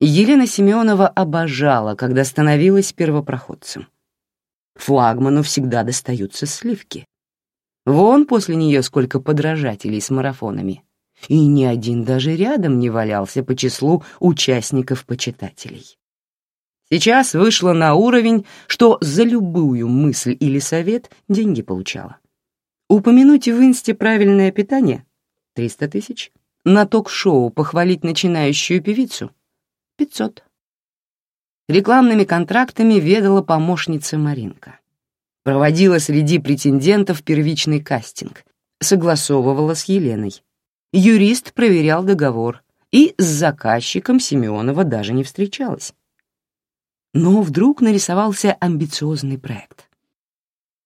Елена Семенова обожала, когда становилась первопроходцем. Флагману всегда достаются сливки. Вон после нее сколько подражателей с марафонами. И ни один даже рядом не валялся по числу участников-почитателей. Сейчас вышла на уровень, что за любую мысль или совет деньги получала. Упомянуть в инсте правильное питание — 300 тысяч. На ток-шоу похвалить начинающую певицу — 500. Рекламными контрактами ведала помощница Маринка. Проводила среди претендентов первичный кастинг, согласовывала с Еленой. Юрист проверял договор, и с заказчиком Семенова даже не встречалась. Но вдруг нарисовался амбициозный проект.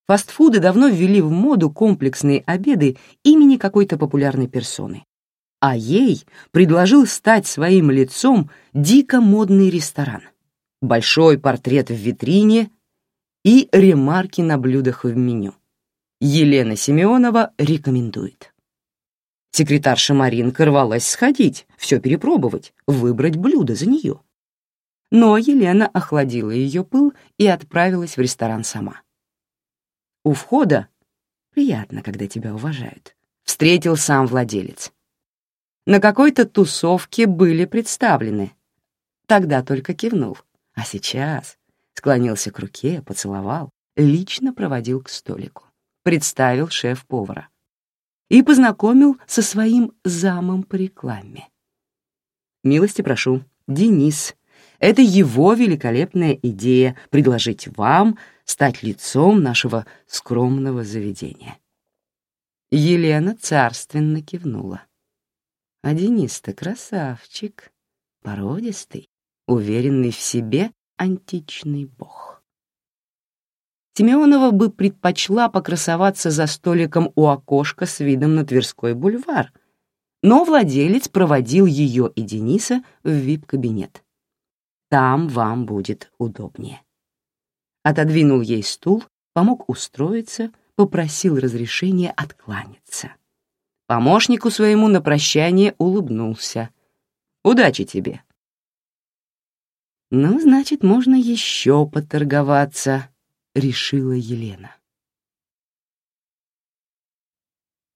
Фастфуды давно ввели в моду комплексные обеды имени какой-то популярной персоны. А ей предложил стать своим лицом дико модный ресторан — большой портрет в витрине и ремарки на блюдах в меню. Елена Семенова рекомендует. Секретарша Маринка рвалась сходить, все перепробовать, выбрать блюдо за нее. Но Елена охладила ее пыл и отправилась в ресторан сама. У входа приятно, когда тебя уважают. Встретил сам владелец. На какой-то тусовке были представлены. Тогда только кивнул. А сейчас склонился к руке, поцеловал, лично проводил к столику, представил шеф-повара и познакомил со своим замом по рекламе. «Милости прошу, Денис. Это его великолепная идея предложить вам стать лицом нашего скромного заведения». Елена царственно кивнула. А Денис-то красавчик, породистый, уверенный в себе античный бог. Симеонова бы предпочла покрасоваться за столиком у окошка с видом на Тверской бульвар, но владелец проводил ее и Дениса в вип-кабинет. Там вам будет удобнее. Отодвинул ей стул, помог устроиться, попросил разрешения откланяться. Помощнику своему на прощание улыбнулся. «Удачи тебе!» «Ну, значит, можно еще поторговаться», — решила Елена.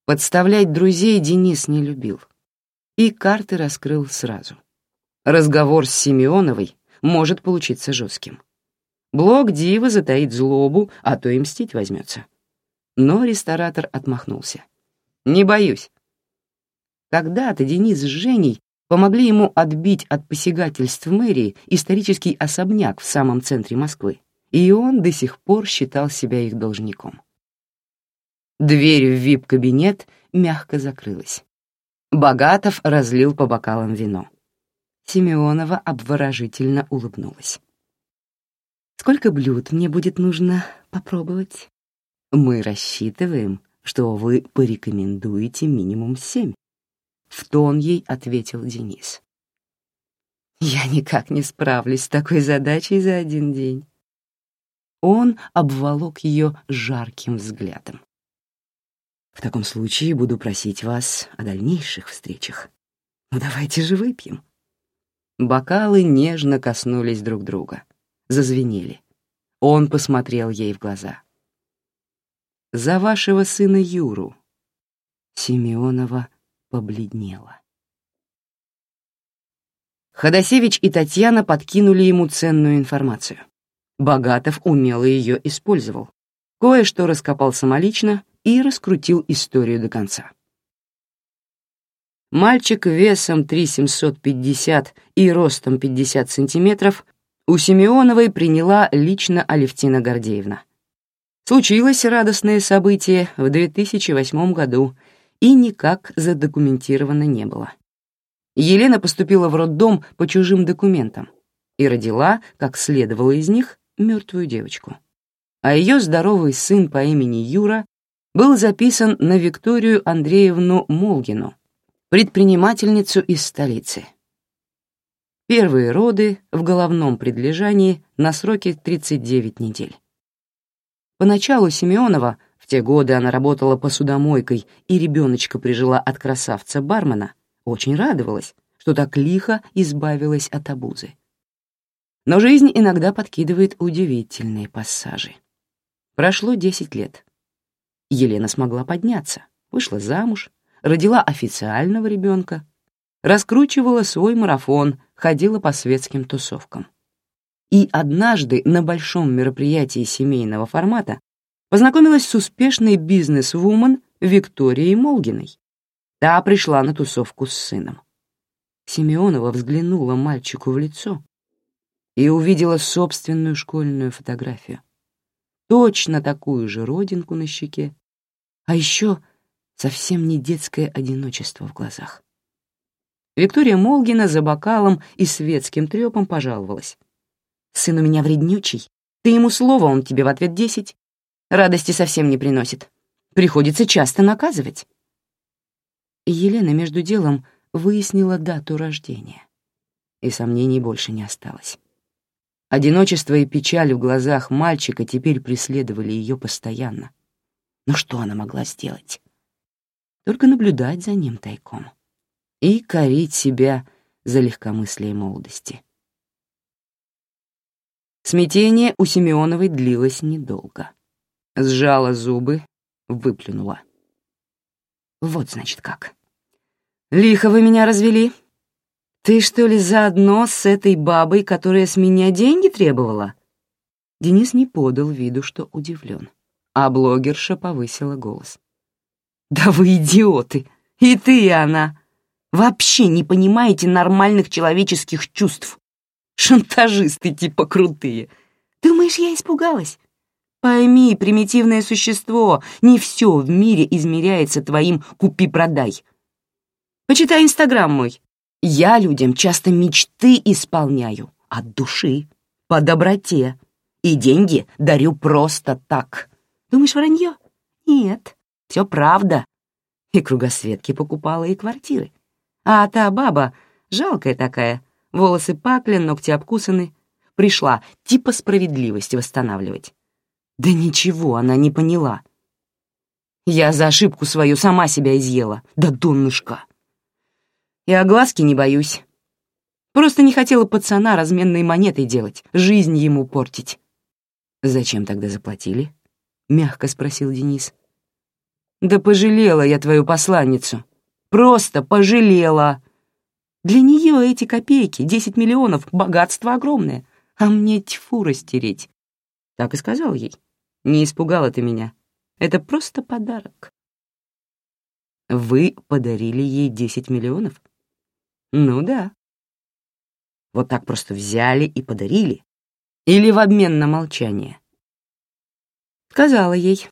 Подставлять друзей Денис не любил. И карты раскрыл сразу. Разговор с Симеоновой может получиться жестким. Блок Дива затаит злобу, а то и мстить возьмется. Но ресторатор отмахнулся. «Не боюсь. Когда-то Денис с Женей помогли ему отбить от посягательств мэрии исторический особняк в самом центре Москвы, и он до сих пор считал себя их должником. Дверь в вип-кабинет мягко закрылась. Богатов разлил по бокалам вино. Симеонова обворожительно улыбнулась. «Сколько блюд мне будет нужно попробовать?» «Мы рассчитываем, что вы порекомендуете минимум семь. В тон ей ответил Денис. «Я никак не справлюсь с такой задачей за один день». Он обволок ее жарким взглядом. «В таком случае буду просить вас о дальнейших встречах. Ну давайте же выпьем». Бокалы нежно коснулись друг друга, зазвенели. Он посмотрел ей в глаза. «За вашего сына Юру». Симеонова побледнела. Ходосевич и Татьяна подкинули ему ценную информацию. Богатов умело ее использовал. Кое-что раскопал самолично и раскрутил историю до конца. Мальчик весом 3750 и ростом 50 сантиметров у Симеоновой приняла лично Алевтина Гордеевна. Случилось радостное событие в 2008 году — и никак задокументировано не было. Елена поступила в роддом по чужим документам и родила, как следовало из них, мертвую девочку. А ее здоровый сын по имени Юра был записан на Викторию Андреевну Молгину, предпринимательницу из столицы. Первые роды в головном предлежании на сроке 39 недель. Поначалу Семенова в те годы она работала посудомойкой, и ребеночка прижила от красавца-бармена. Очень радовалась, что так лихо избавилась от обузы. Но жизнь иногда подкидывает удивительные пассажи. Прошло десять лет. Елена смогла подняться, вышла замуж, родила официального ребенка, раскручивала свой марафон, ходила по светским тусовкам. И однажды на большом мероприятии семейного формата познакомилась с успешной бизнес-вумен Викторией Молгиной. Та пришла на тусовку с сыном. Симеонова взглянула мальчику в лицо и увидела собственную школьную фотографию. Точно такую же родинку на щеке, а еще совсем не детское одиночество в глазах. Виктория Молгина за бокалом и светским трепом пожаловалась. «Сын у меня вреднючий. Ты ему слово, он тебе в ответ десять. Радости совсем не приносит. Приходится часто наказывать». Елена между делом выяснила дату рождения. И сомнений больше не осталось. Одиночество и печаль в глазах мальчика теперь преследовали ее постоянно. Но что она могла сделать? Только наблюдать за ним тайком и корить себя за легкомыслие молодости. Смятение у Семеновой длилось недолго. Сжала зубы, выплюнула. Вот значит как. Лихо вы меня развели. «Ты что ли заодно с этой бабой, которая с меня деньги требовала?» Денис не подал виду, что удивлен, а блогерша повысила голос. «Да вы идиоты! И ты, и она! Вообще не понимаете нормальных человеческих чувств! Шантажисты типа крутые! Думаешь, я испугалась? Пойми, примитивное существо, не все в мире измеряется твоим «купи-продай». Почитай Инстаграм мой. Я людям часто мечты исполняю от души, по доброте, и деньги дарю просто так. Думаешь, вранье? Нет, все правда. И кругосветки покупала, и квартиры. А та баба, жалкая такая, волосы пакли, ногти обкусаны, пришла типа справедливость восстанавливать. Да ничего она не поняла. Я за ошибку свою сама себя изъела, да донышко. И огласки не боюсь. Просто не хотела пацана разменной монетой делать, жизнь ему портить. «Зачем тогда заплатили?» — мягко спросил Денис. «Да пожалела я твою посланницу. Просто пожалела. Для нее эти копейки, десять миллионов, богатство огромное, а мне тьфу растереть». Так и сказал ей. «Не испугала ты меня. Это просто подарок». «Вы подарили ей десять миллионов?» Ну да. Вот так просто взяли и подарили. Или в обмен на молчание. Сказала ей,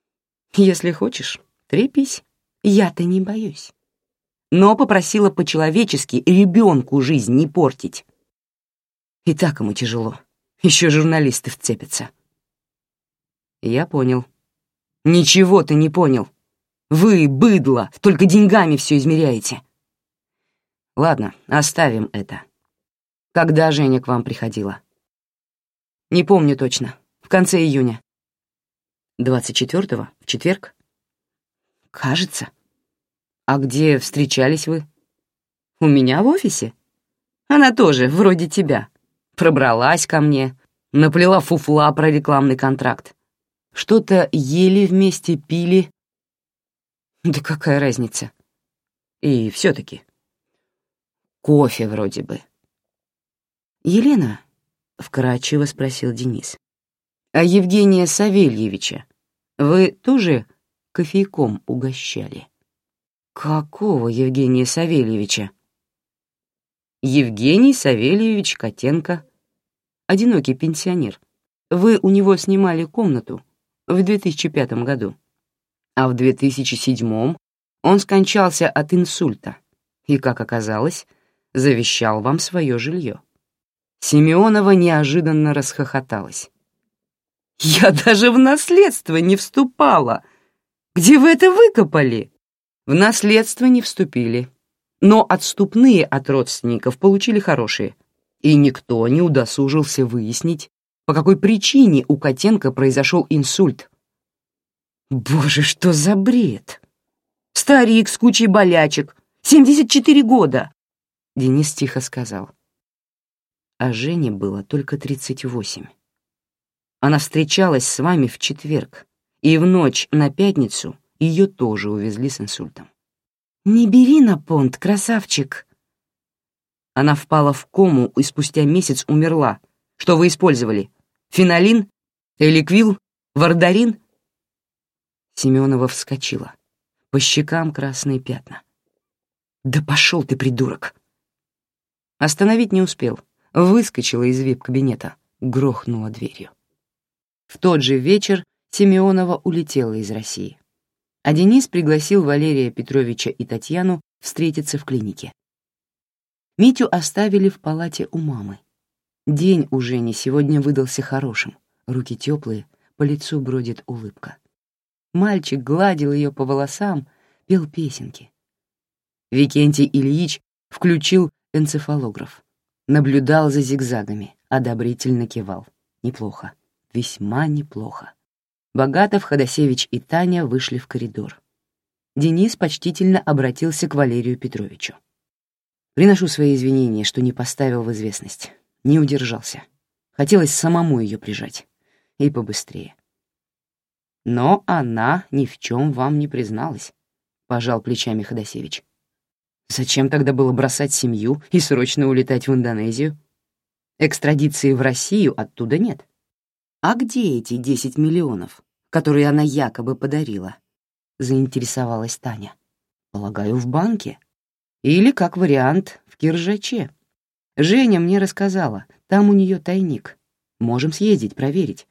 если хочешь, трепись, я-то не боюсь. Но попросила по-человечески ребенку жизнь не портить. И так ему тяжело. Еще журналисты вцепятся. Я понял. Ничего ты не понял. Вы, быдло, только деньгами все измеряете. Ладно, оставим это. Когда Женя к вам приходила? Не помню точно. В конце июня. 24-го? В четверг? Кажется. А где встречались вы? У меня в офисе. Она тоже, вроде тебя. Пробралась ко мне, наплела фуфла про рекламный контракт. Что-то ели вместе, пили. Да какая разница? И все таки Кофе вроде бы. «Елена?» — вкратчиво спросил Денис. «А Евгения Савельевича вы тоже кофейком угощали?» «Какого Евгения Савельевича?» «Евгений Савельевич Котенко, одинокий пенсионер. Вы у него снимали комнату в 2005 году, а в 2007 он скончался от инсульта и, как оказалось, завещал вам свое жилье». Симеонова неожиданно расхохоталась. «Я даже в наследство не вступала! Где вы это выкопали?» «В наследство не вступили, но отступные от родственников получили хорошие, и никто не удосужился выяснить, по какой причине у Котенко произошел инсульт. Боже, что за бред! Старик с кучей болячек, 74 года, Денис тихо сказал. А Жене было только 38. Она встречалась с вами в четверг, и в ночь на пятницу ее тоже увезли с инсультом. «Не бери на понт, красавчик!» Она впала в кому и спустя месяц умерла. Что вы использовали? Фенолин? Эликвил? Вардарин? Семенова вскочила. По щекам красные пятна. «Да пошел ты, придурок!» Остановить не успел. Выскочила из вип-кабинета, грохнула дверью. В тот же вечер Семенова улетела из России. А Денис пригласил Валерия Петровича и Татьяну встретиться в клинике. Митю оставили в палате у мамы. День у Жени сегодня выдался хорошим. Руки теплые, по лицу бродит улыбка. Мальчик гладил ее по волосам, пел песенки. Викентий Ильич включил энцефалограф, наблюдал за зигзагами, одобрительно кивал. Неплохо весьма неплохо. Богатов, Ходосевич и Таня вышли в коридор. Денис почтительно обратился к Валерию Петровичу. «Приношу свои извинения, что не поставил в известность. Не удержался. Хотелось самому ее прижать. И побыстрее». «Но она ни в чем вам не призналась», — пожал плечами Ходосевич. «Зачем тогда было бросать семью и срочно улетать в Индонезию? Экстрадиции в Россию оттуда нет. «А где эти десять миллионов, которые она якобы подарила?» — заинтересовалась Таня. «Полагаю, в банке. Или, как вариант, в Киржаче. Женя мне рассказала, там у нее тайник. Можем съездить, проверить.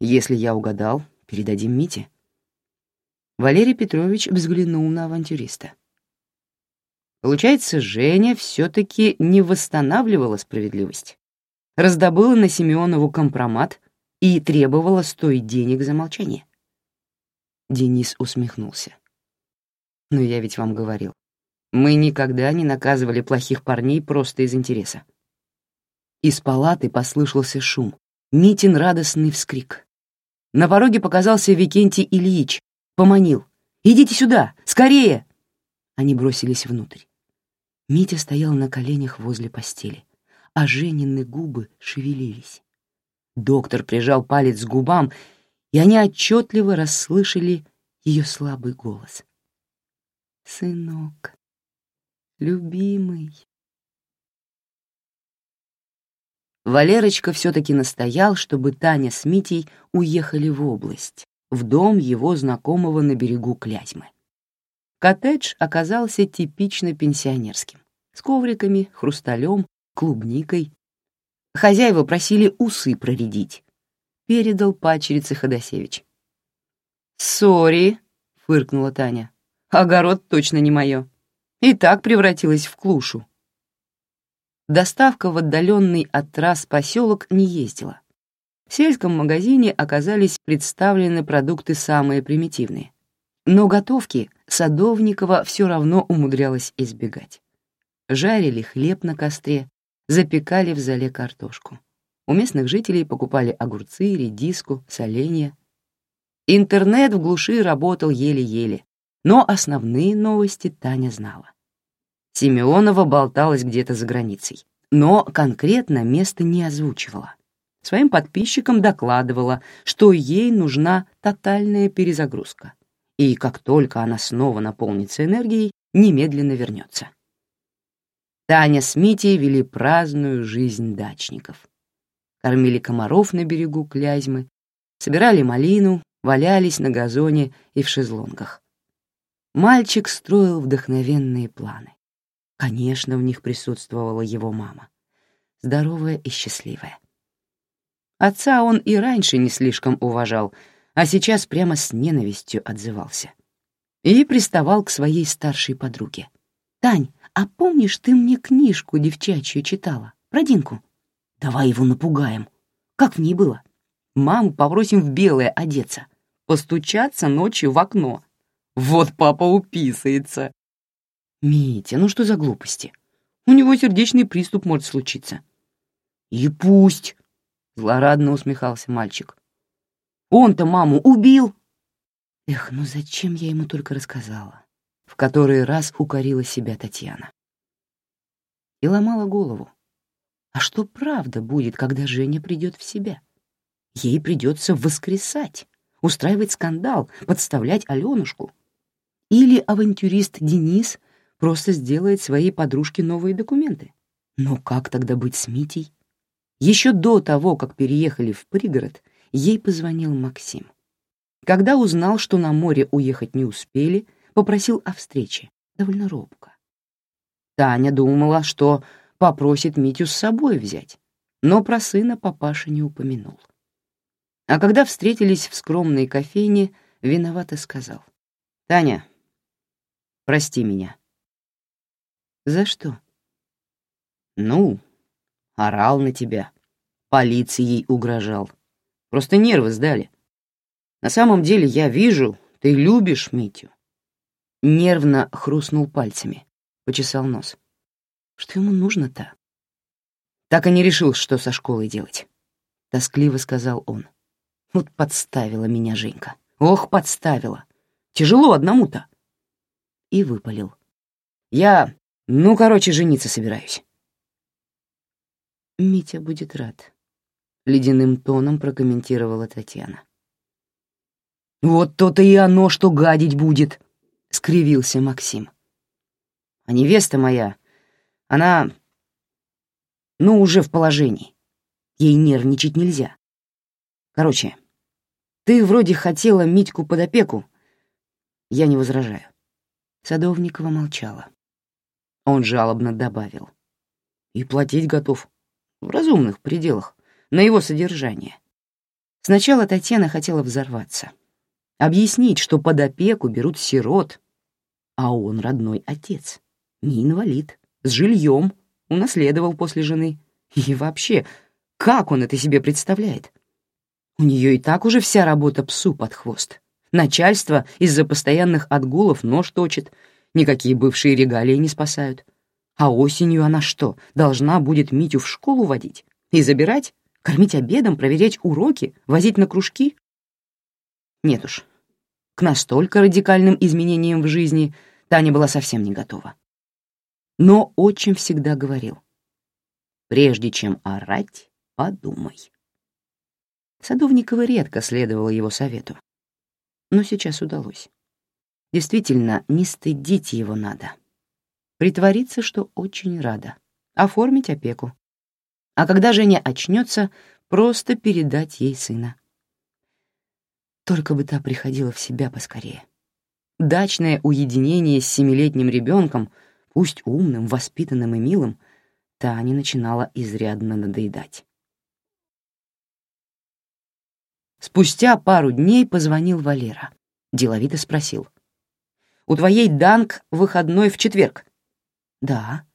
Если я угадал, передадим Мите». Валерий Петрович взглянул на авантюриста. Получается, Женя все-таки не восстанавливала справедливость. Раздобыла на Семенову компромат и требовала стоить денег за молчание. Денис усмехнулся. «Но я ведь вам говорил, мы никогда не наказывали плохих парней просто из интереса». Из палаты послышался шум, Митин радостный вскрик. На пороге показался Викентий Ильич, поманил. «Идите сюда, скорее!» Они бросились внутрь. Митя стоял на коленях возле постели, а Женины губы шевелились. Доктор прижал палец к губам, и они отчетливо расслышали ее слабый голос. «Сынок, любимый». Валерочка все-таки настоял, чтобы Таня с Митей уехали в область, в дом его знакомого на берегу Клязьмы. Коттедж оказался типично пенсионерским, с ковриками, хрусталем, клубникой Хозяева просили усы проредить. Передал пачерице Ходосевич. «Сори», — фыркнула Таня. «Огород точно не мое. И так превратилась в клушу». Доставка в отдаленный от трасс поселок не ездила. В сельском магазине оказались представлены продукты самые примитивные. Но готовки Садовникова все равно умудрялась избегать. Жарили хлеб на костре, запекали в зале картошку. У местных жителей покупали огурцы, редиску, соленья. Интернет в глуши работал еле-еле, но основные новости Таня знала. Симеонова болталась где-то за границей, но конкретно место не озвучивала. Своим подписчикам докладывала, что ей нужна тотальная перезагрузка, и как только она снова наполнится энергией, немедленно вернется. Таня с Митей вели праздную жизнь дачников. Кормили комаров на берегу Клязьмы, собирали малину, валялись на газоне и в шезлонгах. Мальчик строил вдохновенные планы. Конечно, в них присутствовала его мама, здоровая и счастливая. Отца он и раньше не слишком уважал, а сейчас прямо с ненавистью отзывался. И приставал к своей старшей подруге. «Тань, а помнишь, ты мне книжку девчачью читала про Динку? Давай его напугаем. Как в ней было? Маму попросим в белое одеться, постучаться ночью в окно. Вот папа уписается. Митя, ну что за глупости? У него сердечный приступ может случиться. И пусть, злорадно усмехался мальчик. Он-то маму убил. Эх, ну зачем я ему только рассказала? В который раз укорила себя Татьяна. и ломала голову. А что правда будет, когда Женя придет в себя? Ей придется воскресать, устраивать скандал, подставлять Аленушку. Или авантюрист Денис просто сделает своей подружке новые документы. Но как тогда быть с Митей? Еще до того, как переехали в пригород, ей позвонил Максим. Когда узнал, что на море уехать не успели, попросил о встрече, довольно робко. Таня думала, что попросит Митю с собой взять, но про сына папаша не упомянул. А когда встретились в скромной кофейне, виновато сказал. «Таня, прости меня». «За что?» «Ну, орал на тебя, полицией угрожал. Просто нервы сдали. На самом деле я вижу, ты любишь Митю». Нервно хрустнул пальцами, почесал нос. Что ему нужно-то? Так и не решил, что со школой делать. Тоскливо сказал он. Вот подставила меня Женька. Ох, подставила. Тяжело одному-то. И выпалил. Я, ну, короче, жениться собираюсь. Митя будет рад. Ледяным тоном прокомментировала Татьяна. «Вот то-то и оно, что гадить будет!» — скривился Максим. «А невеста моя, она, ну, уже в положении. Ей нервничать нельзя. Короче, ты вроде хотела Митьку под опеку. Я не возражаю. Садовникова молчала. Он жалобно добавил. И платить готов. В разумных пределах. На его содержание. Сначала Татьяна хотела взорваться. Объяснить, что под опеку берут сирот, а он родной отец, не инвалид с жильем, унаследовал после жены. И вообще, как он это себе представляет? У нее и так уже вся работа псу под хвост. Начальство из-за постоянных отгулов нож точит, никакие бывшие регалии не спасают. А осенью она что, должна будет Митю в школу водить? И забирать? Кормить обедом, проверять уроки, возить на кружки? Нет уж, к настолько радикальным изменениям в жизни Таня была совсем не готова но очень всегда говорил. Прежде чем орать, подумай. Садовникова редко следовала его совету. Но сейчас удалось. Действительно, не стыдить его надо. Притвориться, что очень рада. Оформить опеку. А когда Женя очнется, просто передать ей сына. Только бы та приходила в себя поскорее. Дачное уединение с семилетним ребенком — пусть умным, воспитанным и милым, Тане начинала изрядно надоедать. Спустя пару дней позвонил Валера. Деловито спросил. «У твоей Данк выходной в четверг?» «Да».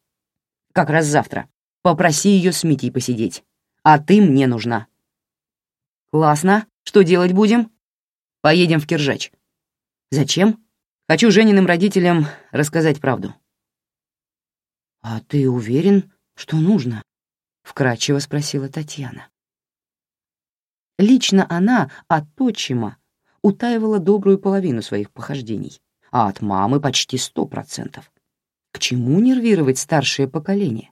«Как раз завтра. Попроси ее с Митей посидеть. А ты мне нужна». «Классно. Что делать будем?» «Поедем в Киржач». «Зачем?» «Хочу Жениным родителям рассказать правду». «А ты уверен, что нужно?» — вкратчиво спросила Татьяна. Лично она от отчима утаивала добрую половину своих похождений, а от мамы почти сто процентов. К чему нервировать старшее поколение?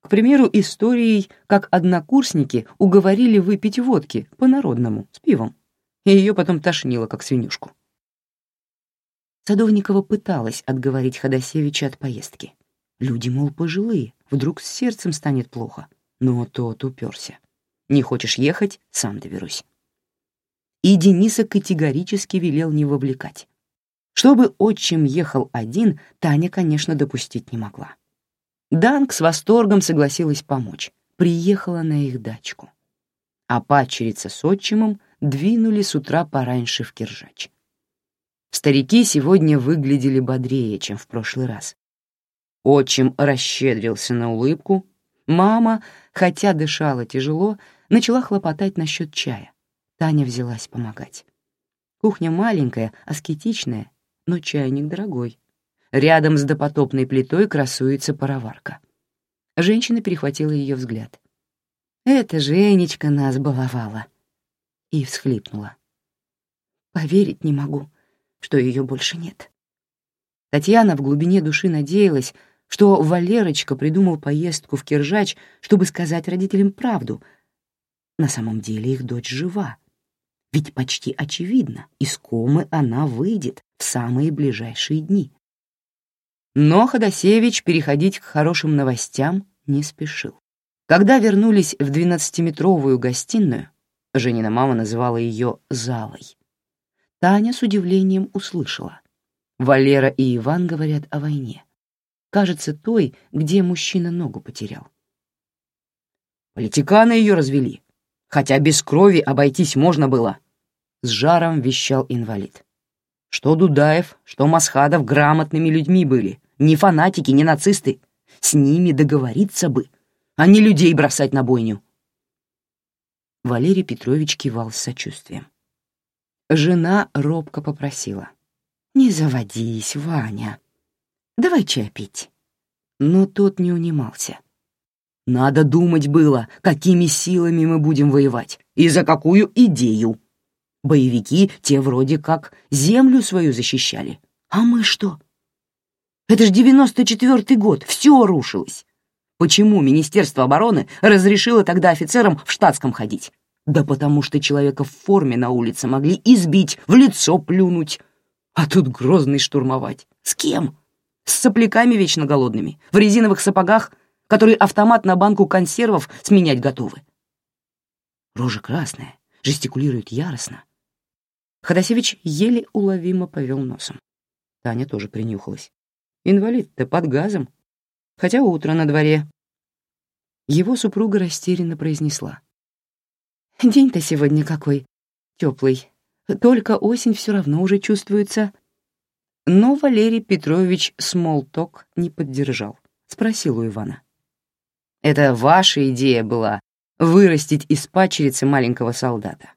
К примеру, историей, как однокурсники уговорили выпить водки по-народному, с пивом, и ее потом тошнило, как свинюшку. Садовникова пыталась отговорить Ходосевича от поездки. Люди, мол, пожилые, вдруг с сердцем станет плохо. Но тот уперся. Не хочешь ехать — сам доберусь. И Дениса категорически велел не вовлекать. Чтобы отчим ехал один, Таня, конечно, допустить не могла. Данк с восторгом согласилась помочь. Приехала на их дачку. А падчерица с отчимом двинули с утра пораньше в Киржач. Старики сегодня выглядели бодрее, чем в прошлый раз. Отчим расщедрился на улыбку. Мама, хотя дышала тяжело, начала хлопотать насчет чая. Таня взялась помогать. Кухня маленькая, аскетичная, но чайник дорогой. Рядом с допотопной плитой красуется пароварка. Женщина перехватила ее взгляд. «Это Женечка нас баловала!» И всхлипнула. «Поверить не могу, что ее больше нет». Татьяна в глубине души надеялась, что Валерочка придумал поездку в Киржач, чтобы сказать родителям правду. На самом деле их дочь жива. Ведь почти очевидно, из комы она выйдет в самые ближайшие дни. Но Ходосевич переходить к хорошим новостям не спешил. Когда вернулись в двенадцатиметровую гостиную, Женина мама называла ее «залой», Таня с удивлением услышала. Валера и Иван говорят о войне. Кажется, той, где мужчина ногу потерял. Политиканы ее развели. Хотя без крови обойтись можно было. С жаром вещал инвалид. Что Дудаев, что Масхадов грамотными людьми были. Не фанатики, не нацисты. С ними договориться бы, а не людей бросать на бойню. Валерий Петрович кивал с сочувствием. Жена робко попросила. «Не заводись, Ваня. Давай чай пить». Но тот не унимался. «Надо думать было, какими силами мы будем воевать и за какую идею. Боевики те вроде как землю свою защищали. А мы что? Это ж девяносто четвертый год, все рушилось. Почему Министерство обороны разрешило тогда офицерам в штатском ходить? Да потому что человека в форме на улице могли избить, в лицо плюнуть, а тут грозный штурмовать. С кем? С сопляками вечно голодными, в резиновых сапогах, которые автомат на банку консервов сменять готовы. Рожа красная, жестикулирует яростно. Ходосевич еле уловимо повел носом. Таня тоже принюхалась. Инвалид-то под газом. Хотя утро на дворе. Его супруга растерянно произнесла. «День-то сегодня какой теплый. Только осень все равно уже чувствуется. Но Валерий Петрович смолток не поддержал. Спросил у Ивана. «Это ваша идея была — вырастить из пачерицы маленького солдата?»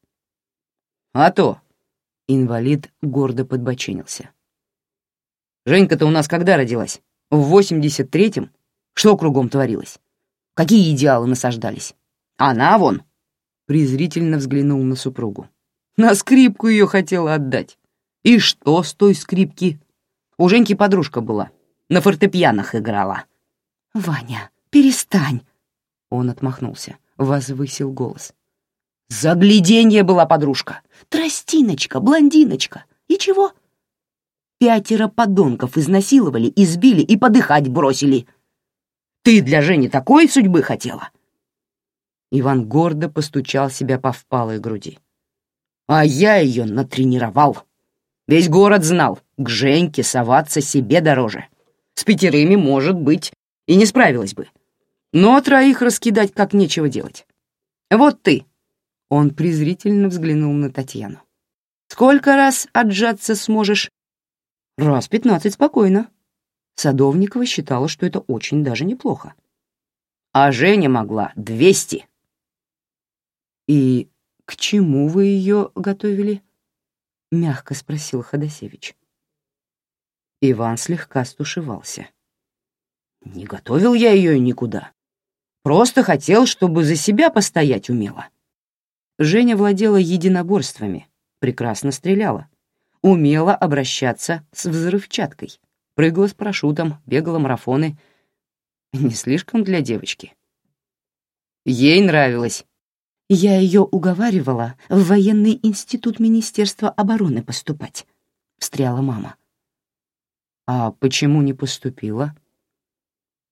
«А то!» — инвалид гордо подбоченился. «Женька-то у нас когда родилась? В 83-м? Что кругом творилось? Какие идеалы насаждались? Она вон!» Презрительно взглянул на супругу. На скрипку ее хотела отдать. И что с той скрипки? У Женьки подружка была, на фортепианах играла. «Ваня, перестань!» Он отмахнулся, возвысил голос. Загляденье была подружка. Тростиночка, блондиночка. И чего? Пятеро подонков изнасиловали, избили и подыхать бросили. Ты для Жени такой судьбы хотела?» Иван гордо постучал себя по впалой груди. А я ее натренировал. Весь город знал, к Женьке соваться себе дороже. С пятерыми, может быть, и не справилась бы. Но троих раскидать как нечего делать. Вот ты. Он презрительно взглянул на Татьяну. Сколько раз отжаться сможешь? Раз пятнадцать спокойно. Садовникова считала, что это очень даже неплохо. А Женя могла двести. И «К чему вы ее готовили?» — мягко спросил Ходосевич. Иван слегка стушевался. «Не готовил я ее никуда. Просто хотел, чтобы за себя постоять умела». Женя владела единоборствами, прекрасно стреляла, умела обращаться с взрывчаткой, прыгала с парашютом, бегала марафоны. Не слишком для девочки. Ей нравилось я ее уговаривала в военный институт Министерства обороны поступать, — встряла мама. А почему не поступила?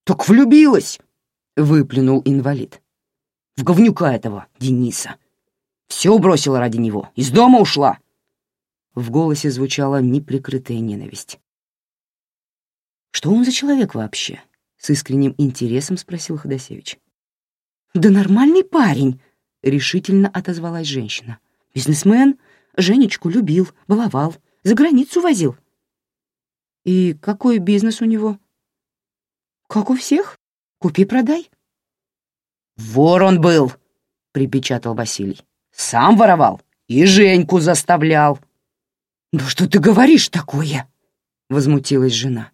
Так влюбилась, — выплюнул инвалид. В говнюка этого, Дениса. Все бросила ради него, из дома ушла. В голосе звучала неприкрытая ненависть. «Что он за человек вообще?» — с искренним интересом спросил Ходосевич. «Да нормальный парень», — решительно отозвалась женщина. «Бизнесмен, Женечку любил, баловал, за границу возил». «И какой бизнес у него?» «Как у всех. Купи-продай». «Вор он был», — припечатал Василий. «Сам воровал и Женьку заставлял». «Да что ты говоришь такое?» — возмутилась жена.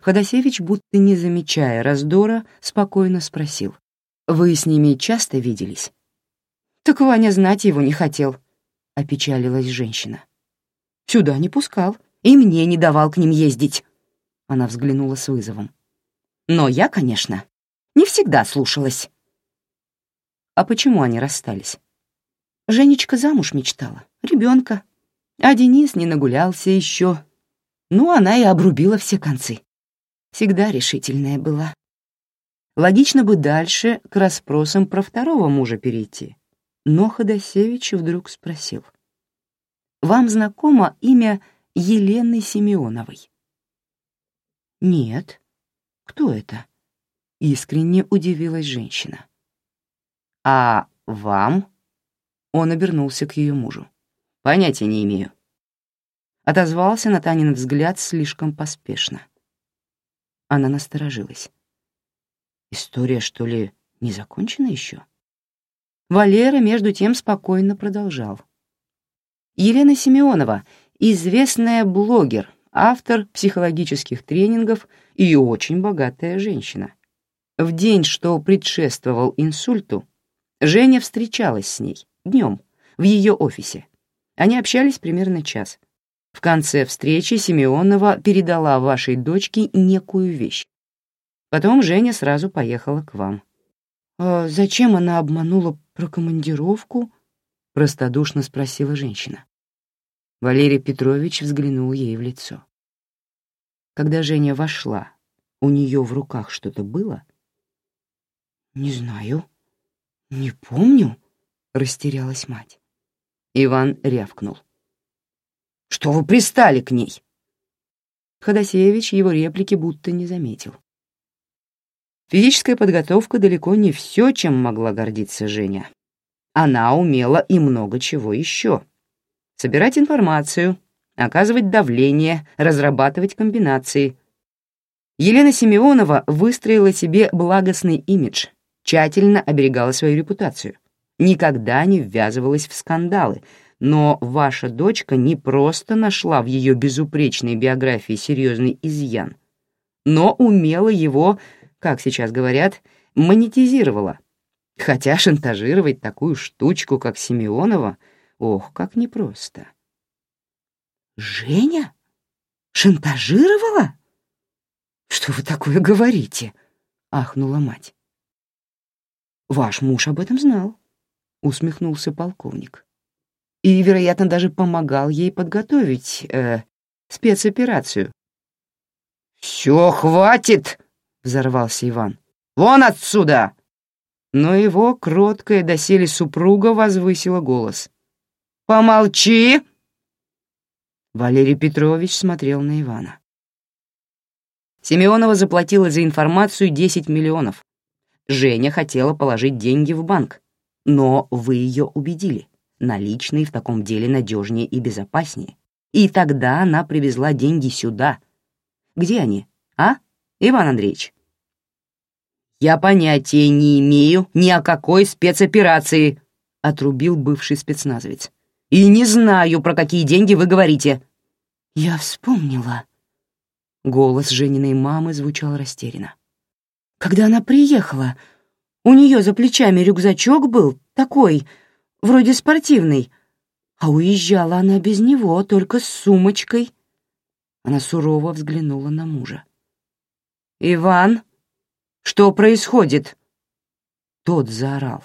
Ходосевич, будто не замечая раздора, спокойно спросил. Вы с ними часто виделись? Так Ваня знать его не хотел, опечалилась женщина. Сюда не пускал и мне не давал к ним ездить. Она взглянула с вызовом. Но я, конечно, не всегда слушалась. А почему они расстались? Женечка замуж мечтала, ребенка, а Денис не нагулялся еще. Ну, она и обрубила все концы. Всегда решительная была. Логично бы дальше к расспросам про второго мужа перейти. Но Ходосевич вдруг спросил. «Вам знакомо имя Елены Семеновой?» «Нет. Кто это?» — искренне удивилась женщина. «А вам?» — он обернулся к ее мужу. «Понятия не имею». Отозвался на Танин взгляд слишком поспешно. Она насторожилась. История, что ли, не закончена еще? Валера, между тем, спокойно продолжал. Елена Семенова — известная блогер, автор психологических тренингов и очень богатая женщина. В день, что предшествовал инсульту, Женя встречалась с ней днем в ее офисе. Они общались примерно час. В конце встречи Симеонова передала вашей дочке некую вещь. Потом Женя сразу поехала к вам. «А зачем она обманула про командировку?» — простодушно спросила женщина. Валерий Петрович взглянул ей в лицо. Когда Женя вошла, у нее в руках что-то было? «Не знаю. Не помню», — растерялась мать. Иван рявкнул. «Что вы пристали к ней?» Ходосевич его реплики будто не заметил. Физическая подготовка далеко не все, чем могла гордиться Женя. Она умела и много чего еще. Собирать информацию, оказывать давление, разрабатывать комбинации. Елена Семенова выстроила себе благостный имидж, тщательно оберегала свою репутацию, никогда не ввязывалась в скандалы, но ваша дочка не просто нашла в ее безупречной биографии серьезный изъян, но умела его как сейчас говорят, монетизировала. Хотя шантажировать такую штучку, как Симеонова, ох, как непросто. «Женя? Шантажировала? Что вы такое говорите?» — ахнула мать. «Ваш муж об этом знал», — усмехнулся полковник. «И, вероятно, даже помогал ей подготовить э, спецоперацию». «Все, хватит!» Взорвался Иван. «Вон отсюда!» Но его кроткая доселе супруга возвысила голос. «Помолчи!» Валерий Петрович смотрел на Ивана. Семенова заплатила за информацию 10 миллионов. Женя хотела положить деньги в банк, но вы ее убедили. Наличные в таком деле надежнее и безопаснее. И тогда она привезла деньги сюда. Где они, а, Иван Андреевич? «Я понятия не имею ни о какой спецоперации», — отрубил бывший спецназовец. «И не знаю, про какие деньги вы говорите». «Я вспомнила». Голос Жениной мамы звучал растерянно. «Когда она приехала, у нее за плечами рюкзачок был такой, вроде спортивный, а уезжала она без него, только с сумочкой». Она сурово взглянула на мужа. «Иван?» Что происходит?» Тот заорал.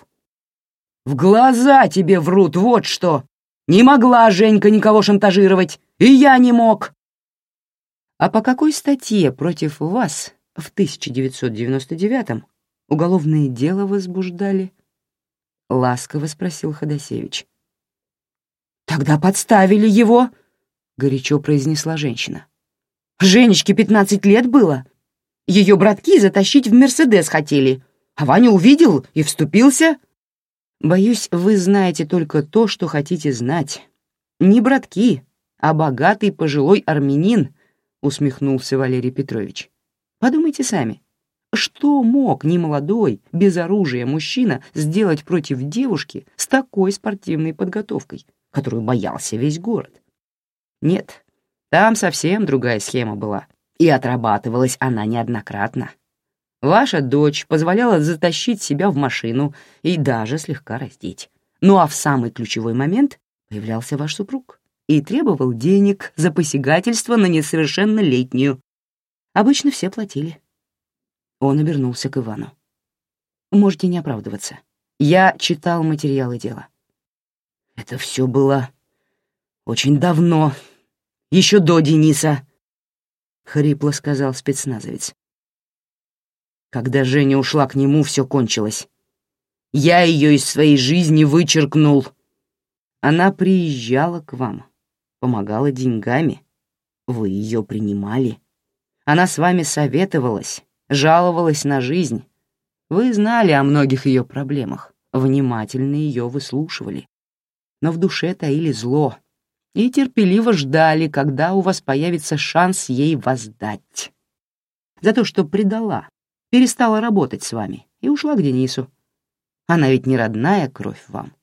«В глаза тебе врут, вот что! Не могла Женька никого шантажировать, и я не мог!» «А по какой статье против вас в 1999-м уголовное дело возбуждали?» — ласково спросил Ходосевич. «Тогда подставили его», — горячо произнесла женщина. «Женечке пятнадцать лет было, ее братки затащить в Мерседес хотели, а Ваня увидел и вступился. Боюсь, вы знаете только то, что хотите знать. Не братки, а богатый пожилой армянин, усмехнулся Валерий Петрович. Подумайте сами. Что мог немолодой, без оружия мужчина сделать против девушки с такой спортивной подготовкой, которую боялся весь город? Нет, там совсем другая схема была и отрабатывалась она неоднократно. Ваша дочь позволяла затащить себя в машину и даже слегка раздеть. Ну а в самый ключевой момент появлялся ваш супруг и требовал денег за посягательство на несовершеннолетнюю. Обычно все платили. Он обернулся к Ивану. «Можете не оправдываться. Я читал материалы дела». «Это все было очень давно, еще до Дениса», — хрипло сказал спецназовец. Когда Женя ушла к нему, все кончилось. Я ее из своей жизни вычеркнул. Она приезжала к вам, помогала деньгами. Вы ее принимали. Она с вами советовалась, жаловалась на жизнь. Вы знали о многих ее проблемах, внимательно ее выслушивали. Но в душе таили зло и терпеливо ждали, когда у вас появится шанс ей воздать. За то, что предала, перестала работать с вами и ушла к Денису. Она ведь не родная кровь вам,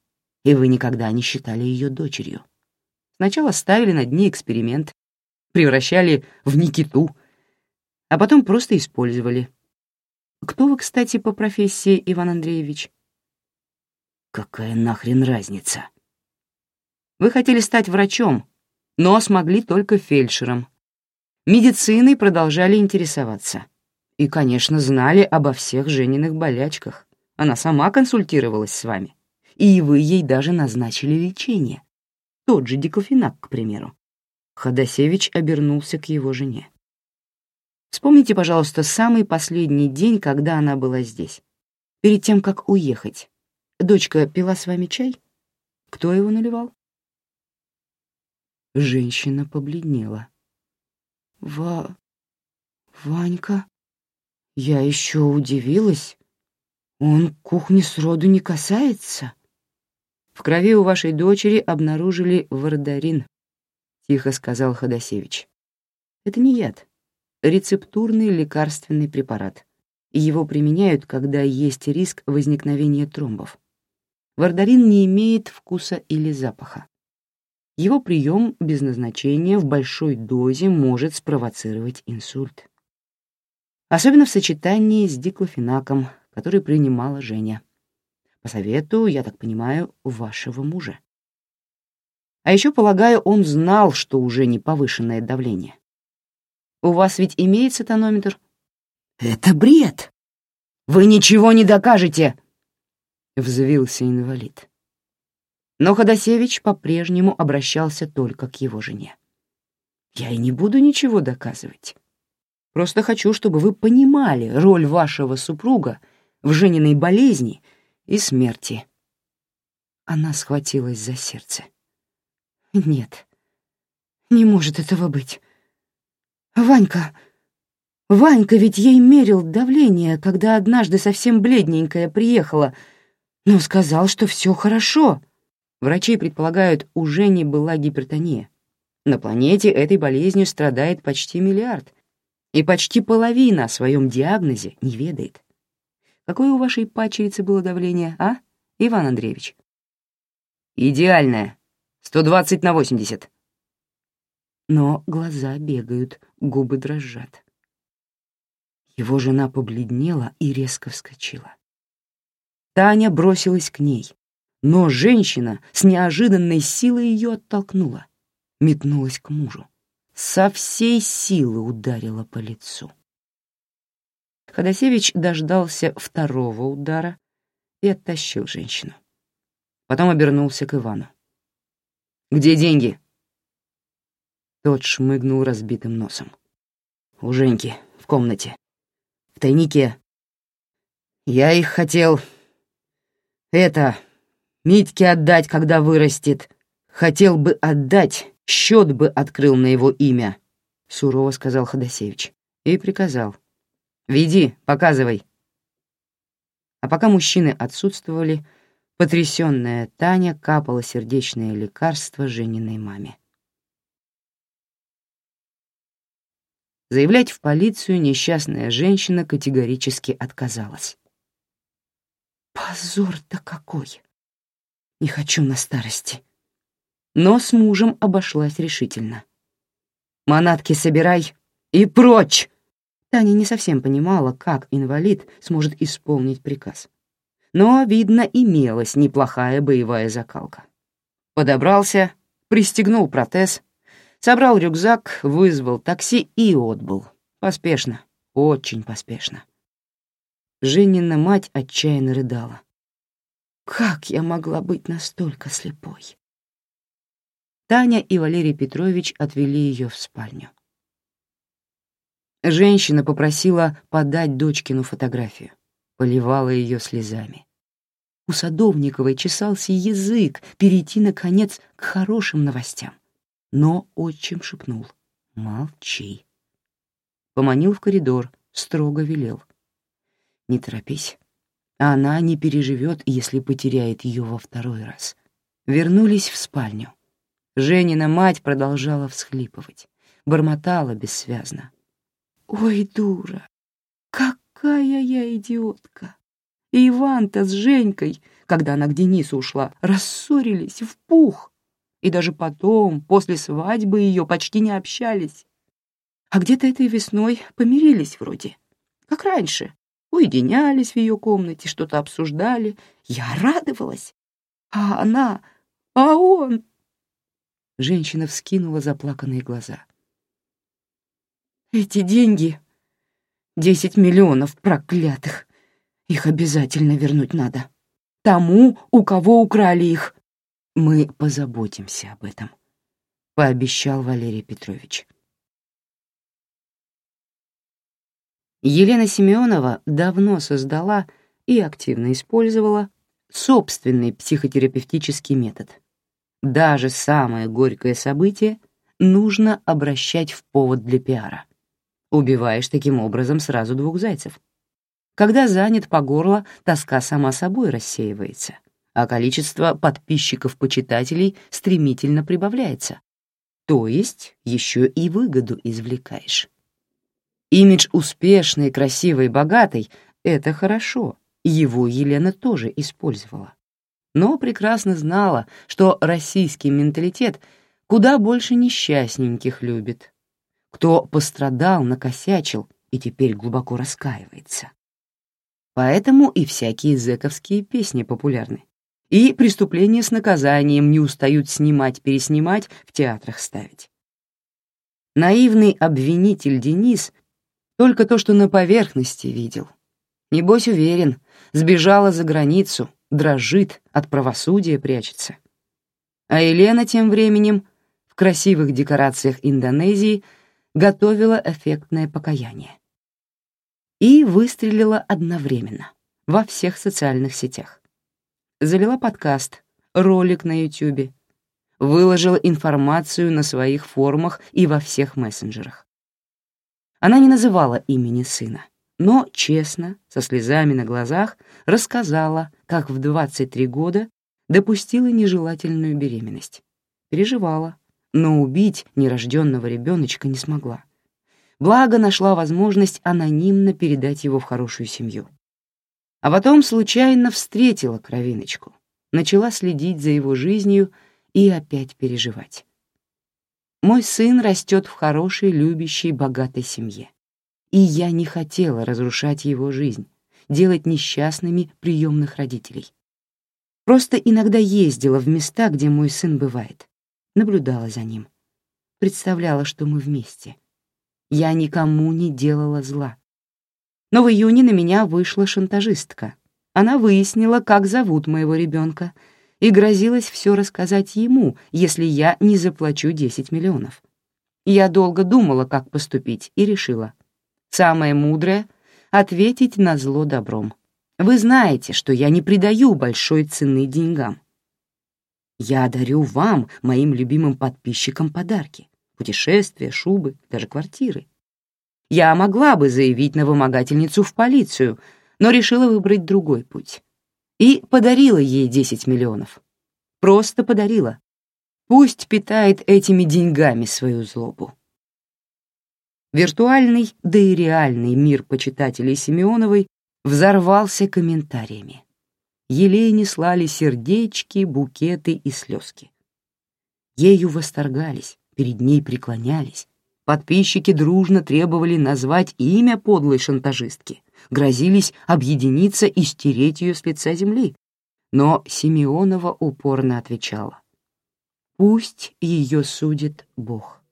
и вы никогда не считали ее дочерью. Сначала ставили над ней эксперимент, превращали в Никиту, а потом просто использовали. Кто вы, кстати, по профессии, Иван Андреевич? Какая нахрен разница? Вы хотели стать врачом, но смогли только фельдшером. Медициной продолжали интересоваться. И, конечно, знали обо всех Жениных болячках. Она сама консультировалась с вами. И вы ей даже назначили лечение. Тот же диклофенак, к примеру. Ходосевич обернулся к его жене. Вспомните, пожалуйста, самый последний день, когда она была здесь. Перед тем, как уехать. Дочка пила с вами чай? Кто его наливал? Женщина побледнела. «Ва... Ванька?» Я еще удивилась. Он кухни сроду не касается. В крови у вашей дочери обнаружили вардарин, тихо сказал Ходосевич. Это не яд, рецептурный лекарственный препарат. Его применяют, когда есть риск возникновения тромбов. Вардарин не имеет вкуса или запаха. Его прием без назначения в большой дозе может спровоцировать инсульт особенно в сочетании с диклофенаком, который принимала Женя. По совету, я так понимаю, вашего мужа. А еще, полагаю, он знал, что уже не повышенное давление. У вас ведь имеется тонометр? Это бред! Вы ничего не докажете! Взвился инвалид. Но Ходосевич по-прежнему обращался только к его жене. Я и не буду ничего доказывать. Просто хочу, чтобы вы понимали роль вашего супруга в Жениной болезни и смерти. Она схватилась за сердце. Нет, не может этого быть. Ванька... Ванька ведь ей мерил давление, когда однажды совсем бледненькая приехала, но сказал, что все хорошо. Врачи предполагают, у Жени была гипертония. На планете этой болезнью страдает почти миллиард, и почти половина о своем диагнозе не ведает. Какое у вашей падчерицы было давление, а, Иван Андреевич? Идеальное. 120 на 80. Но глаза бегают, губы дрожат. Его жена побледнела и резко вскочила. Таня бросилась к ней, но женщина с неожиданной силой ее оттолкнула, метнулась к мужу со всей силы ударила по лицу. Ходосевич дождался второго удара и оттащил женщину. Потом обернулся к Ивану. «Где деньги?» Тот шмыгнул разбитым носом. «У Женьки, в комнате. В тайнике. Я их хотел... Это... Митьке отдать, когда вырастет. Хотел бы отдать, счет бы открыл на его имя», — сурово сказал Ходосевич. И приказал. «Веди, показывай». А пока мужчины отсутствовали, потрясённая Таня капала сердечное лекарство Жениной маме. Заявлять в полицию несчастная женщина категорически отказалась. «Позор-то какой! Не хочу на старости!» но с мужем обошлась решительно. «Манатки собирай и прочь!» Таня не совсем понимала, как инвалид сможет исполнить приказ. Но, видно, имелась неплохая боевая закалка. Подобрался, пристегнул протез, собрал рюкзак, вызвал такси и отбыл. Поспешно, очень поспешно. Женина мать отчаянно рыдала. Как я могла быть настолько слепой? Таня и Валерий Петрович отвели ее в спальню. Женщина попросила подать дочкину фотографию, поливала ее слезами. У Садовниковой чесался язык перейти, наконец, к хорошим новостям. Но отчим шепнул «Молчи». Поманил в коридор, строго велел. «Не торопись. Она не переживет, если потеряет ее во второй раз». Вернулись в спальню. Женина мать продолжала всхлипывать, бормотала бессвязно. «Ой, дура! Какая я идиотка! Иван-то с Женькой, когда она к Денису ушла, рассорились в пух. И даже потом, после свадьбы ее, почти не общались. А где-то этой весной помирились вроде. Как раньше. Уединялись в ее комнате, что-то обсуждали. Я радовалась. А она... А он... Женщина вскинула заплаканные глаза. Эти деньги... Десять миллионов проклятых. Их обязательно вернуть надо. Тому, у кого украли их. Мы позаботимся об этом, — пообещал Валерий Петрович. Елена Семенова давно создала и активно использовала собственный психотерапевтический метод. Даже самое горькое событие нужно обращать в повод для пиара. Убиваешь таким образом сразу двух зайцев. Когда занят по горло, тоска сама собой рассеивается, а количество подписчиков-почитателей стремительно прибавляется. То есть еще и выгоду извлекаешь. Имидж успешной, красивой, богатой — это хорошо, его Елена тоже использовала. Но прекрасно знала, что российский менталитет куда больше несчастненьких любит, кто пострадал, накосячил и теперь глубоко раскаивается. Поэтому и всякие зэковские песни популярны. И преступления с наказанием не устают снимать-переснимать, в театрах ставить. Наивный обвинитель Денис только то, что на поверхности видел. Небось уверен, сбежала за границу, дрожит, от правосудия прячется. А Елена тем временем в красивых декорациях Индонезии готовила эффектное покаяние и выстрелила одновременно во всех социальных сетях. Завела подкаст, ролик на YouTube, выложила информацию на своих форумах и во всех мессенджерах. Она не называла имени сына, но честно, со слезами на глазах, рассказала, как в 23 года допустила нежелательную беременность. Переживала, но убить нерожденного ребеночка не смогла благо нашла возможность анонимно передать его в хорошую семью. А потом случайно встретила кровиночку, начала следить за его жизнью и опять переживать. Мой сын растет в хорошей, любящей, богатой семье. И я не хотела разрушать его жизнь, делать несчастными приемных родителей. Просто иногда ездила в места, где мой сын бывает, наблюдала за ним, представляла, что мы вместе — я никому не делала зла. Но в июне на меня вышла шантажистка. Она выяснила, как зовут моего ребенка, и грозилась все рассказать ему, если я не заплачу 10 миллионов. Я долго думала, как поступить, и решила. Самое мудрое — ответить на зло добром. Вы знаете, что я не придаю большой цены деньгам. Я дарю вам, моим любимым подписчикам, подарки путешествия, шубы, даже квартиры. Я могла бы заявить на вымогательницу в полицию, но решила выбрать другой путь. И подарила ей 10 миллионов. Просто подарила. Пусть питает этими деньгами свою злобу. Виртуальный, да и реальный мир почитателей Симеоновой взорвался комментариями. Елене слали сердечки, букеты и слезки. Ею восторгались, перед ней преклонялись. Подписчики дружно требовали назвать имя подлой шантажистки, грозились объединиться и стереть ее с лица земли. Но Симеонова упорно отвечала. «Пусть ее судит Бог».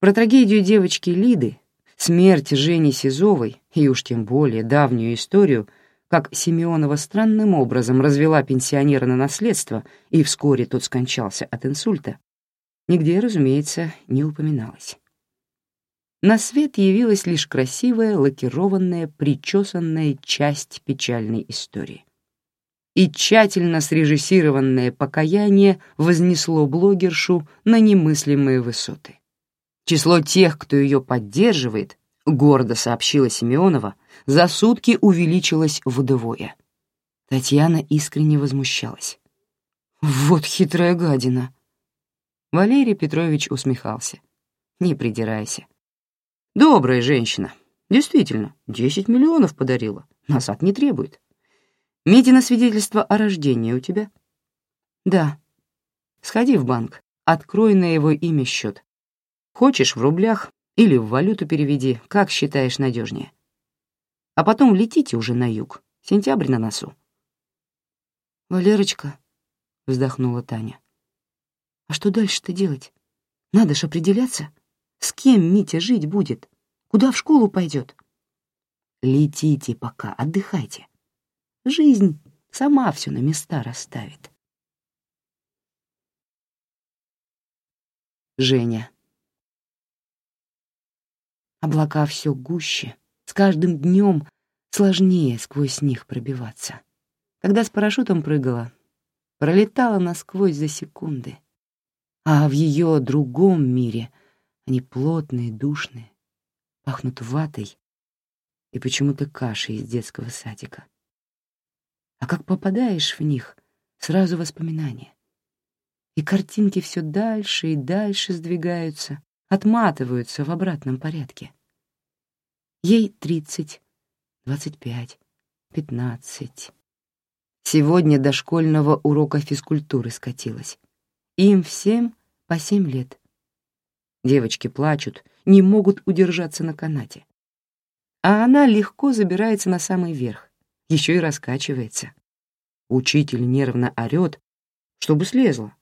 Про трагедию девочки Лиды Смерть Жени Сизовой, и уж тем более давнюю историю, как Симеонова странным образом развела пенсионера на наследство, и вскоре тот скончался от инсульта, нигде, разумеется, не упоминалось. На свет явилась лишь красивая, лакированная, причесанная часть печальной истории. И тщательно срежиссированное покаяние вознесло блогершу на немыслимые высоты. Число тех, кто ее поддерживает, гордо сообщила Семенова, за сутки увеличилось вдвое. Татьяна искренне возмущалась. «Вот хитрая гадина!» Валерий Петрович усмехался. «Не придирайся. Добрая женщина. Действительно, 10 миллионов подарила. Назад не требует. Митина свидетельство о рождении у тебя? Да. Сходи в банк, открой на его имя счет. Хочешь в рублях или в валюту переведи, как считаешь надежнее. А потом летите уже на юг. Сентябрь на носу. «Валерочка», — вздохнула Таня, — «а что дальше-то делать? Надо ж определяться». С кем Митя жить будет? Куда в школу пойдет? Летите пока, отдыхайте. Жизнь сама все на места расставит. Женя. Облака все гуще, с каждым днем сложнее сквозь них пробиваться. Когда с парашютом прыгала, пролетала насквозь за секунды. А в ее другом мире они плотные, душные, пахнут ватой и почему-то кашей из детского садика. А как попадаешь в них, сразу воспоминания. И картинки все дальше и дальше сдвигаются, отматываются в обратном порядке. Ей тридцать, двадцать пять, пятнадцать. Сегодня до школьного урока физкультуры скатилась. Им всем по семь лет. Девочки плачут, не могут удержаться на канате. А она легко забирается на самый верх, еще и раскачивается. Учитель нервно орет, чтобы слезла,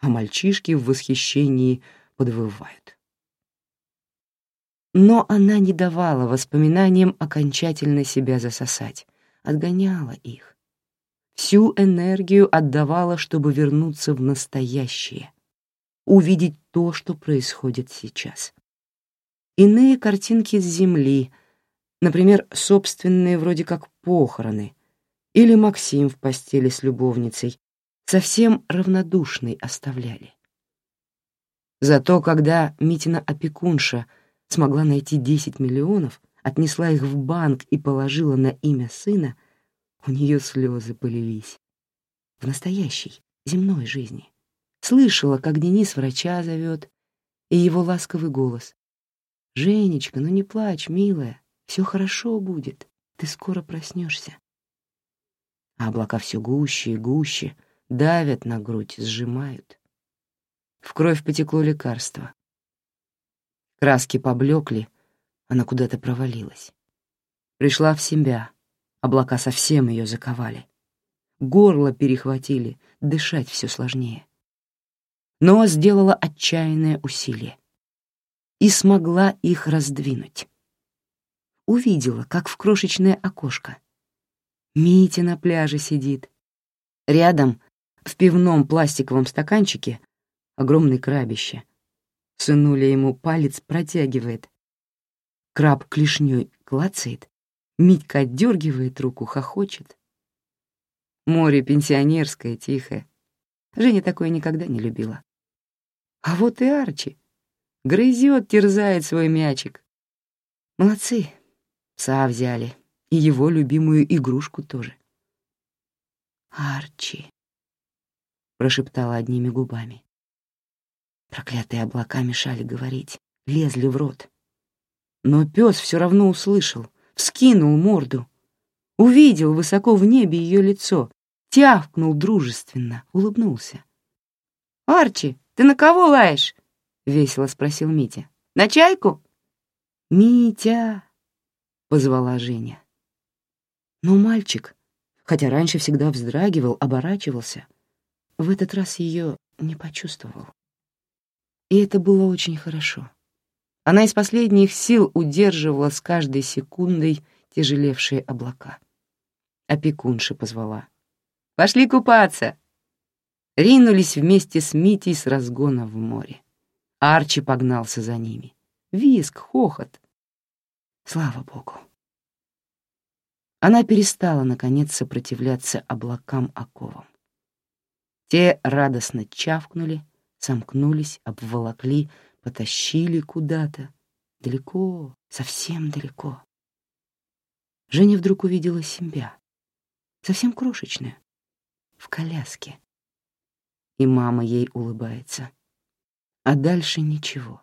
а мальчишки в восхищении подвывают. Но она не давала воспоминаниям окончательно себя засосать, отгоняла их. Всю энергию отдавала, чтобы вернуться в настоящее, увидеть то, что происходит сейчас. Иные картинки с земли, например, собственные вроде как похороны, или Максим в постели с любовницей, совсем равнодушный оставляли. Зато когда Митина опекунша смогла найти 10 миллионов, отнесла их в банк и положила на имя сына, у нее слезы полились. В настоящей, земной жизни. Слышала, как Денис врача зовет, и его ласковый голос. «Женечка, ну не плачь, милая, все хорошо будет, ты скоро проснешься». А облака все гуще и гуще, давят на грудь, сжимают. В кровь потекло лекарство. Краски поблекли, она куда-то провалилась. Пришла в себя, облака совсем ее заковали. Горло перехватили, дышать все сложнее но сделала отчаянное усилие и смогла их раздвинуть. Увидела, как в крошечное окошко. Митя на пляже сидит. Рядом, в пивном пластиковом стаканчике, огромный крабище. Сынуля ему палец протягивает. Краб клешней клацает, Митька отдергивает руку, хохочет. Море пенсионерское, тихое. Женя такое никогда не любила. А вот и Арчи. Грызет, терзает свой мячик. Молодцы, пса взяли. И его любимую игрушку тоже. «Арчи», — прошептала одними губами. Проклятые облака мешали говорить, лезли в рот. Но пес все равно услышал, вскинул морду, увидел высоко в небе ее лицо, тявкнул дружественно, улыбнулся. «Арчи, ты на кого лаешь?» — весело спросил Митя. «На чайку?» «Митя!» — позвала Женя. Но мальчик, хотя раньше всегда вздрагивал, оборачивался, в этот раз ее не почувствовал. И это было очень хорошо. Она из последних сил удерживала с каждой секундой тяжелевшие облака. Опекунша позвала. «Пошли купаться!» Ринулись вместе с Митей с разгона в море. Арчи погнался за ними. Виск, хохот. Слава богу. Она перестала, наконец, сопротивляться облакам-оковам. Те радостно чавкнули, сомкнулись, обволокли, потащили куда-то. Далеко, совсем далеко. Женя вдруг увидела себя, совсем крошечная, в коляске. И мама ей улыбается. А дальше ничего.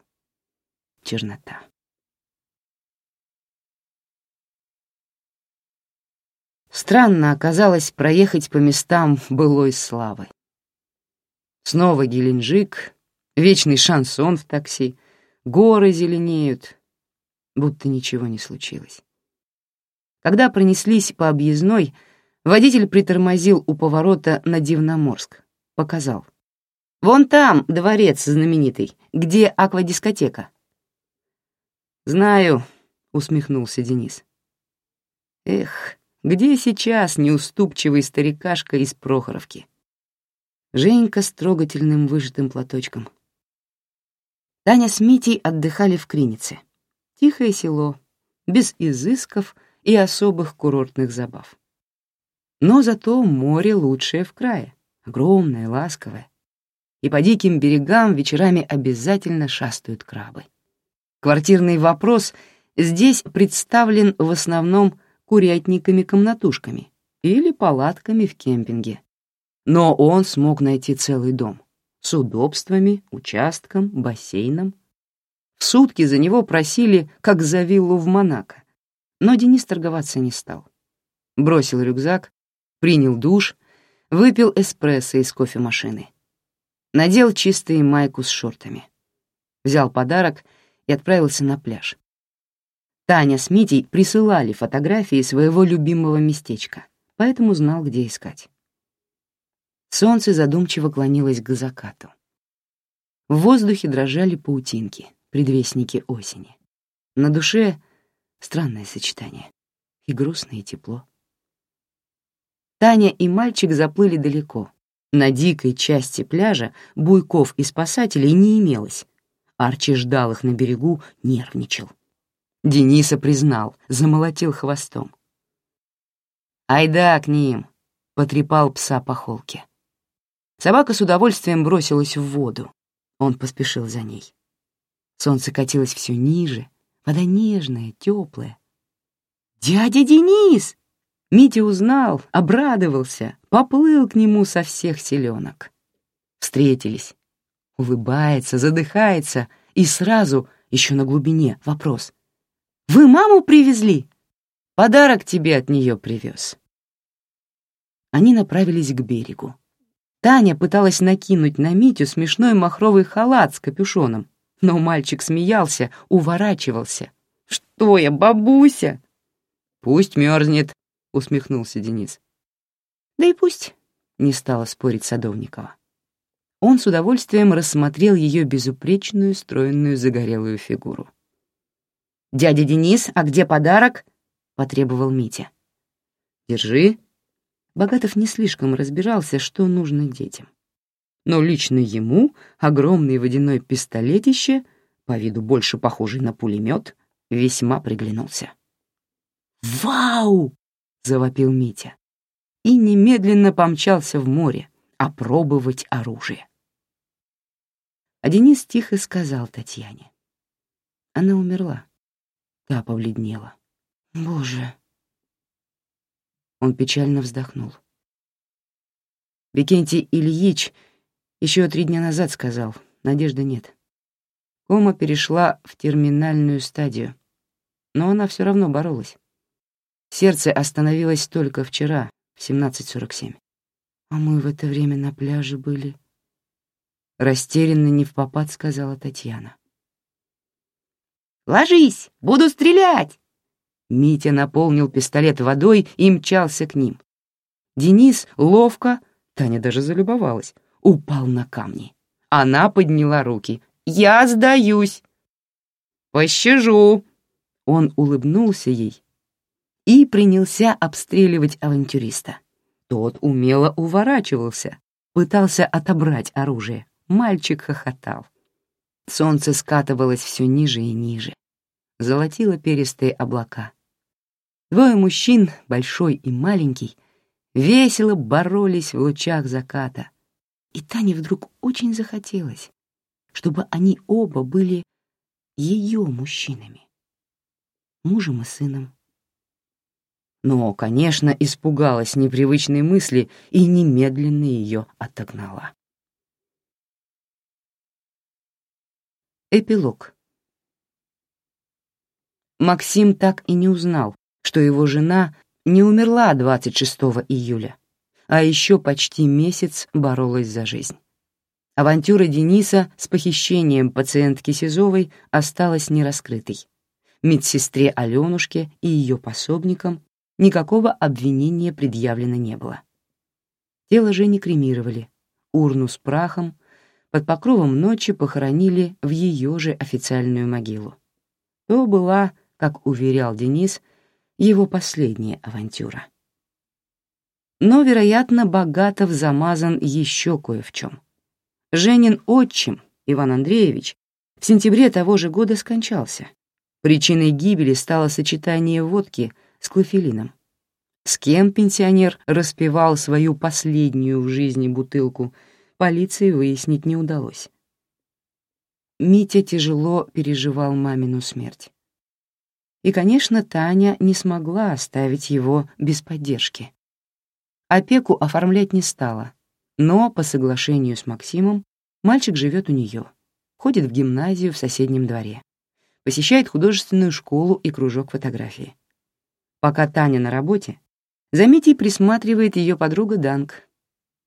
Чернота. Странно оказалось проехать по местам былой славы. Снова Геленджик, вечный шансон в такси, горы зеленеют, будто ничего не случилось. Когда пронеслись по объездной, водитель притормозил у поворота на Дивноморск, показал. «Вон там дворец знаменитый, где аквадискотека». «Знаю», — усмехнулся Денис. «Эх, где сейчас неуступчивый старикашка из Прохоровки?» Женька с трогательным выжатым платочком. Таня с Митей отдыхали в Кринице. Тихое село, без изысков и особых курортных забав. Но зато море лучшее в крае, огромное, ласковое. И по диким берегам вечерами обязательно шастают крабы. Квартирный вопрос здесь представлен в основном курятниками-комнатушками или палатками в кемпинге, но он смог найти целый дом с удобствами, участком, бассейном. В сутки за него просили, как за виллу в Монако. Но Денис торговаться не стал. Бросил рюкзак, принял душ, выпил эспрессо из кофемашины. Надел чистые майку с шортами. Взял подарок и отправился на пляж. Таня с Митей присылали фотографии своего любимого местечка, поэтому знал, где искать. Солнце задумчиво клонилось к закату. В воздухе дрожали паутинки, предвестники осени. На душе странное сочетание. И грустно, и тепло. Таня и мальчик заплыли далеко. На дикой части пляжа буйков и спасателей не имелось. Арчи ждал их на берегу, нервничал. Дениса признал, замолотил хвостом. «Айда к ним!» — потрепал пса по холке. Собака с удовольствием бросилась в воду. Он поспешил за ней. Солнце катилось все ниже, вода нежная, теплая. «Дядя Денис!» Митя узнал, обрадовался, поплыл к нему со всех селенок. Встретились. Улыбается, задыхается, и сразу, еще на глубине, вопрос. «Вы маму привезли?» «Подарок тебе от нее привез». Они направились к берегу. Таня пыталась накинуть на Митю смешной махровый халат с капюшоном, но мальчик смеялся, уворачивался. «Что я, бабуся?» «Пусть мерзнет», — усмехнулся Денис. «Да и пусть», — не стала спорить Садовникова. Он с удовольствием рассмотрел ее безупречную, стройную, загорелую фигуру. «Дядя Денис, а где подарок?» — потребовал Митя. «Держи», Богатов не слишком разбирался, что нужно детям. Но лично ему огромный водяной пистолетище, по виду больше похожий на пулемет, весьма приглянулся. «Вау!» — завопил Митя. И немедленно помчался в море опробовать оружие. А Денис тихо сказал Татьяне. Она умерла. Та побледнела. «Боже!» Он печально вздохнул. Викентий Ильич еще три дня назад сказал, надежды нет. Кома перешла в терминальную стадию, но она все равно боролась. Сердце остановилось только вчера, в 17.47. А мы в это время на пляже были. Растерянно не в попад сказала Татьяна. «Ложись, буду стрелять!» Митя наполнил пистолет водой и мчался к ним. Денис ловко, Таня даже залюбовалась, упал на камни. Она подняла руки. «Я сдаюсь!» Пощажу!» Он улыбнулся ей и принялся обстреливать авантюриста. Тот умело уворачивался, пытался отобрать оружие. Мальчик хохотал. Солнце скатывалось все ниже и ниже, золотило перистые облака. Двое мужчин, большой и маленький, весело боролись в лучах заката. И Тане вдруг очень захотелось, чтобы они оба были ее мужчинами, мужем и сыном. Но, конечно, испугалась непривычной мысли и немедленно ее отогнала. Эпилог. Максим так и не узнал, что его жена не умерла 26 июля, а еще почти месяц боролась за жизнь. Авантюра Дениса с похищением пациентки Сизовой осталась нераскрытой. Медсестре Аленушке и ее пособникам никакого обвинения предъявлено не было. Тело Жени кремировали, урну с прахом под покровом ночи похоронили в ее же официальную могилу. То была, как уверял Денис, его последняя авантюра. Но, вероятно, Богатов замазан еще кое в чем. Женин отчим, Иван Андреевич, в сентябре того же года скончался. Причиной гибели стало сочетание водки с клофелином. С кем пенсионер распивал свою последнюю в жизни бутылку — полиции выяснить не удалось. Митя тяжело переживал мамину смерть. И, конечно, Таня не смогла оставить его без поддержки. Опеку оформлять не стала, но по соглашению с Максимом мальчик живет у нее, ходит в гимназию в соседнем дворе, посещает художественную школу и кружок фотографии. Пока Таня на работе, за Митей присматривает ее подруга Данк,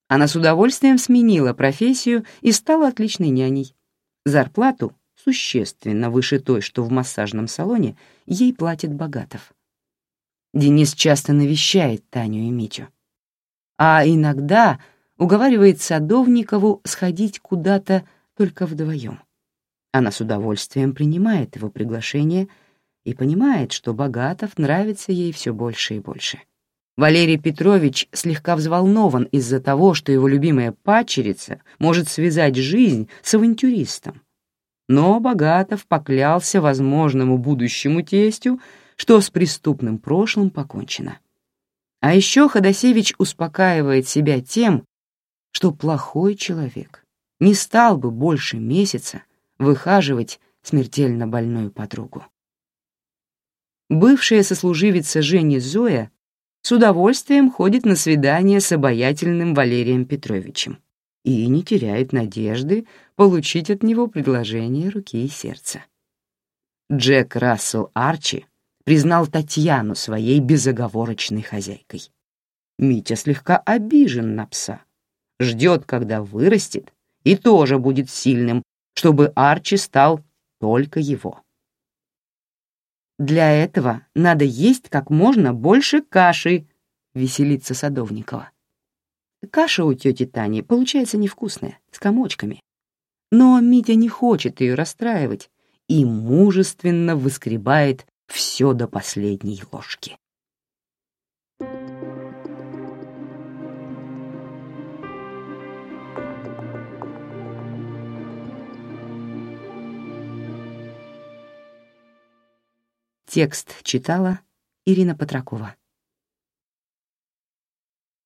она с удовольствием сменила профессию и стала отличной няней. Зарплату, существенно выше той, что в массажном салоне, ей платит Богатов. Денис часто навещает Таню и Митю. А иногда уговаривает Садовникову сходить куда-то только вдвоем. Она с удовольствием принимает его приглашение и понимает, что Богатов нравится ей все больше и больше. Валерий Петрович слегка взволнован из-за того, что его любимая падчерица может связать жизнь с авантюристом. Но Богатов поклялся возможному будущему тестю, что с преступным прошлым покончено. А еще Ходосевич успокаивает себя тем, что плохой человек не стал бы больше месяца выхаживать смертельно больную подругу. Бывшая сослуживица Жени Зоя с удовольствием ходит на свидание с обаятельным Валерием Петровичем и не теряет надежды получить от него предложение руки и сердца. Джек Рассел Арчи признал Татьяну своей безоговорочной хозяйкой. Митя слегка обижен на пса, ждет, когда вырастет, и тоже будет сильным, чтобы Арчи стал только его. Для этого надо есть как можно больше каши, веселится Садовникова. Каша у тети Тани получается невкусная, с комочками. Но Митя не хочет ее расстраивать и мужественно выскребает все до последней ложки. Текст читала Ирина Патракова.